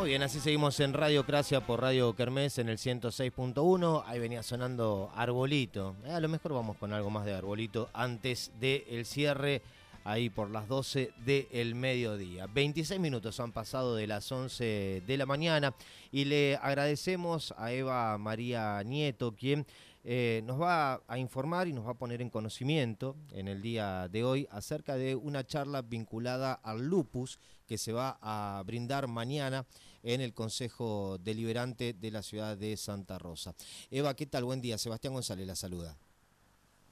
Muy bien, así seguimos en Radio Cracia por Radio Kermés en el 106.1. Ahí venía sonando Arbolito. Eh, a lo mejor vamos con algo más de Arbolito antes del cierre, ahí por las 12 del mediodía. 26 minutos han pasado de las 11 de la mañana y le agradecemos a Eva María Nieto, quien eh, nos va a informar y nos va a poner en conocimiento en el día de hoy acerca de una charla vinculada al lupus que se va a brindar mañana en el Consejo Deliberante de la ciudad de Santa Rosa. Eva, ¿qué tal? Buen día. Sebastián González la saluda.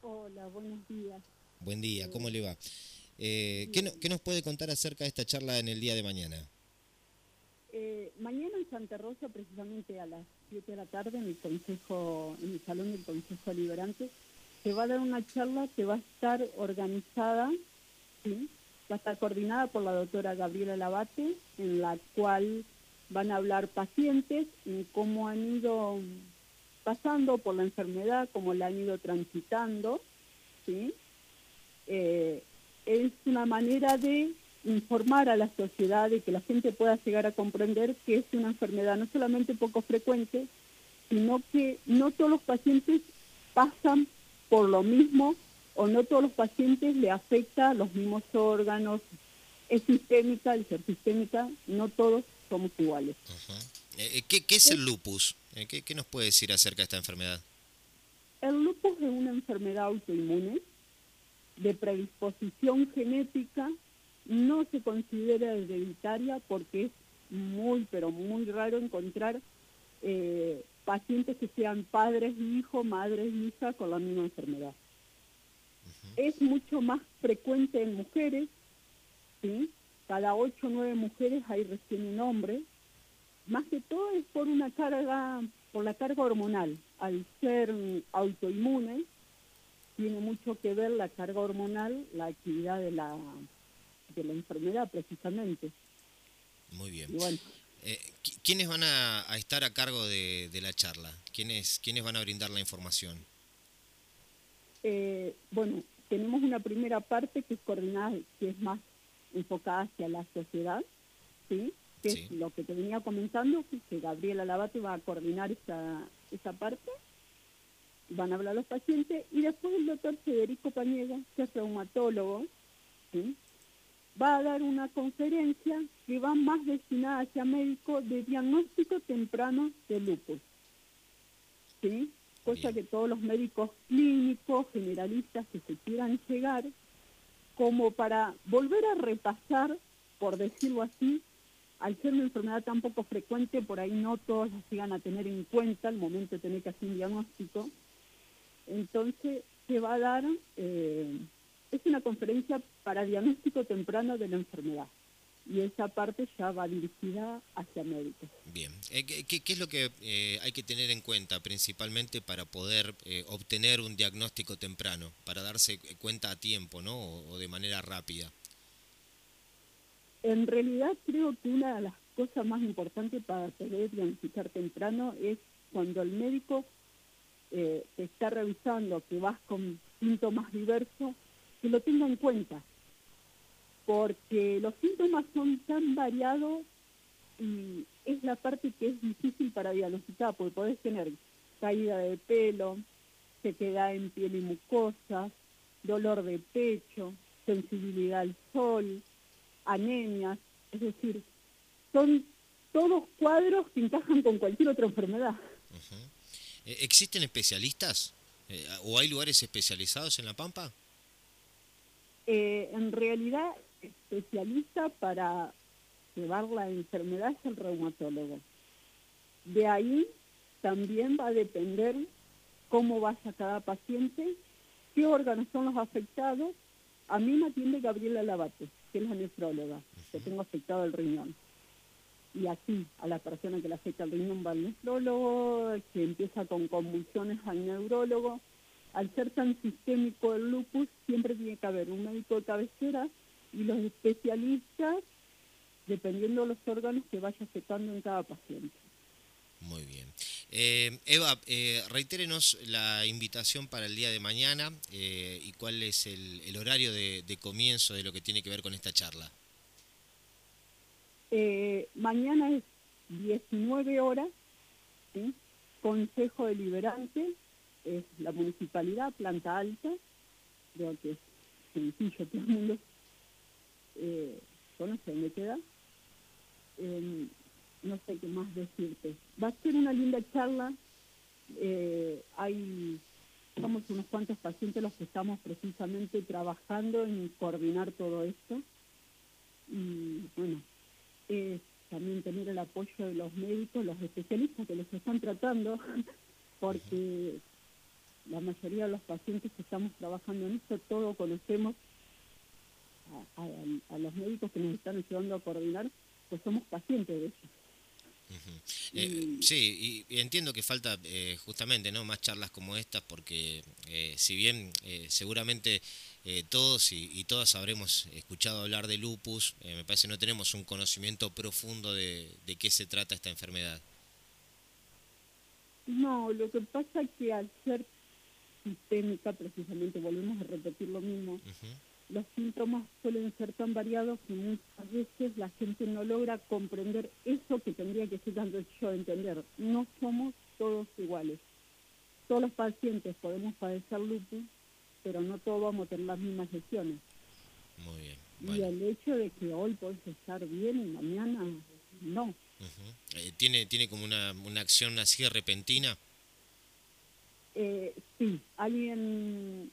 Hola, buenos días. Buen día, ¿cómo le va? Eh, ¿qué, ¿qué, nos puede contar acerca de esta charla en el día de mañana? Eh, mañana en Santa Rosa, precisamente a las 7 de la tarde, en el Consejo, en el Salón del Consejo Deliberante, se va a dar una charla que va a estar organizada, ¿sí? va a estar coordinada por la doctora Gabriela Lavate, en la cual van a hablar pacientes en cómo han ido pasando por la enfermedad, cómo la han ido transitando, ¿sí? Eh, es una manera de informar a la sociedad y que la gente pueda llegar a comprender que es una enfermedad no solamente poco frecuente, sino que no todos los pacientes pasan por lo mismo o no todos los pacientes le afecta los mismos órganos. Es sistémica, el ser sistémica, no todos somos iguales. Eh, eh, ¿Qué, es el lupus? Eh, ¿Qué, ¿Qué nos puede decir acerca de esta enfermedad? El lupus es una enfermedad autoinmune de predisposición genética, no se considera hereditaria porque es muy, pero muy raro encontrar pacientes que sean padres y hijos, madres y hijas con la misma enfermedad. Es mucho más frecuente en mujeres, ¿sí? cada ocho o nueve mujeres hay recién un hombre, más que todo es por una carga, por la carga hormonal. Al ser autoinmune, tiene mucho que ver la carga hormonal, la actividad de la, de la enfermedad precisamente. Muy bien. Eh, ¿Quiénes van a, estar a cargo de, la charla? ¿Quiénes, ¿Quiénes van a brindar la información? Eh, bueno, tenemos una primera parte que es coordinada, que es más enfocada hacia la sociedad, ¿sí? que es lo que te venía comentando, que Gabriela Lavate va a coordinar esa, esa parte, van a hablar los pacientes, y después el doctor Federico Pañega, que es reumatólogo, ¿sí? Va a dar una conferencia que va más destinada hacia médicos de diagnóstico temprano de lupus. ¿sí? Cosa que todos los médicos clínicos, generalistas que se quieran llegar, como para volver a repasar, por decirlo así, al ser una enfermedad tan poco frecuente, por ahí no todos las llegan a tener en cuenta al momento de tener que hacer un diagnóstico. Entonces se va a dar, eh, es una conferencia para diagnóstico temprano de la enfermedad y esa parte ya va dirigida hacia médicos. Bien, eh, ¿qué, es lo que eh, hay que tener en cuenta principalmente para poder eh, obtener un diagnóstico temprano, para darse cuenta a tiempo, ¿no? O, de manera rápida. En realidad creo que una de las cosas más importantes para poder diagnosticar temprano es cuando el médico te está revisando que vas con síntomas diversos, que lo tenga en cuenta porque los síntomas son tan variados y es la parte que es difícil para diagnosticar, porque podés tener caída de pelo, sequedad en piel y mucosa, dolor de pecho, sensibilidad al sol, anemias, es decir, son todos cuadros que encajan con cualquier otra enfermedad. Eh, ¿Existen especialistas? Eh, ¿O hay lugares especializados en La Pampa? Eh, en realidad especialista para llevar la enfermedad es el reumatólogo. De ahí también va a depender cómo vaya cada paciente, qué órganos son los afectados. A mí me atiende Gabriela Lavate, que es la nefróloga, que tengo afectado el riñón. Y aquí, a la persona que le afecta el riñón va al nefrólogo, que empieza con convulsiones al neurólogo. Al ser tan sistémico el lupus, siempre tiene que haber un médico de cabecera y los especialistas dependiendo de los órganos que vaya afectando en cada paciente. Muy bien. Eh, Eva, eh, reitérenos la invitación para el día de mañana eh, y cuál es el, horario de, comienzo de lo que tiene que ver con esta charla. Eh, mañana es 19 horas, Consejo Deliberante, es la municipalidad, planta alta, creo que es sencillo, todo el mundo eh, conoce me queda. Em, no sé qué más decirte. Va a ser una linda charla. Eh, hay, somos unos cuantos pacientes los que estamos precisamente trabajando en coordinar todo esto. Y bueno, es también tener el apoyo de los médicos, los especialistas que los están tratando, porque la mayoría de los pacientes que estamos trabajando en esto, todos conocemos a, los médicos que nos están ayudando a coordinar, pues somos pacientes de ellos. Eh, sí, y, entiendo que falta eh, justamente no más charlas como estas porque eh, si bien seguramente todos y, todas habremos escuchado hablar de lupus, me parece no tenemos un conocimiento profundo de, de qué se trata esta enfermedad. No, lo que pasa es que al ser sistémica, precisamente volvemos a repetir lo mismo, los síntomas suelen ser tan variados que muchas veces la gente no logra comprender eso que tendría que ser dando yo entender. No somos todos iguales. Todos los pacientes podemos padecer lupus, pero no todos vamos a tener las mismas lesiones. Muy bien. Y el hecho de que hoy puedes estar bien y mañana no. Eh, ¿Tiene, ¿Tiene como una, una acción así repentina? Eh, sí, alguien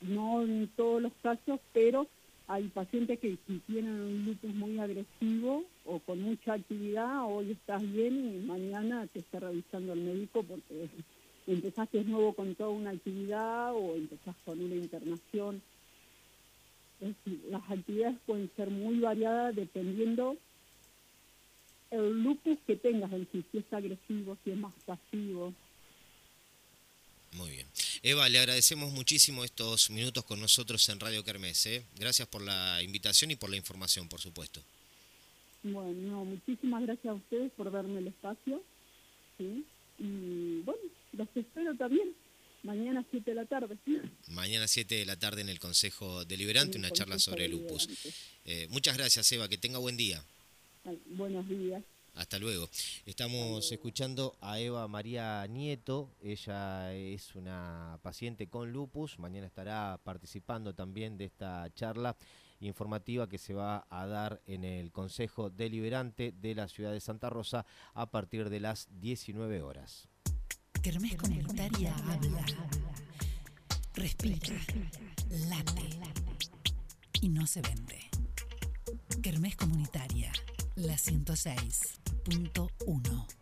no en todos los casos, pero hay pacientes que si tienen un lupus muy agresivo o con mucha actividad, hoy estás bien y mañana te está revisando el médico porque empezaste de nuevo con toda una actividad o empezás con una internación. Es decir, las actividades pueden ser muy variadas dependiendo el lupus que tengas en si es agresivo, si es más pasivo. Muy bien. Eva, le agradecemos muchísimo estos minutos con nosotros en Radio Kermés. ¿eh? Gracias por la invitación y por la información, por supuesto. Bueno, muchísimas gracias a ustedes por darme el espacio. ¿sí? Y bueno, los espero también. Mañana 7 de la tarde. Mañana 7 de la tarde en el Consejo Deliberante, una charla sobre lupus. Eh, muchas gracias, Eva. Que tenga buen día. buenos días. Hasta luego. Estamos escuchando a Eva María Nieto. Ella es una paciente con lupus. Mañana estará participando también de esta charla informativa que se va a dar en el Consejo Deliberante de la ciudad de Santa Rosa a partir de las 19 horas. Kermés Comunitaria habla, respira, late y no se vende. Kermés Comunitaria, la 106.1.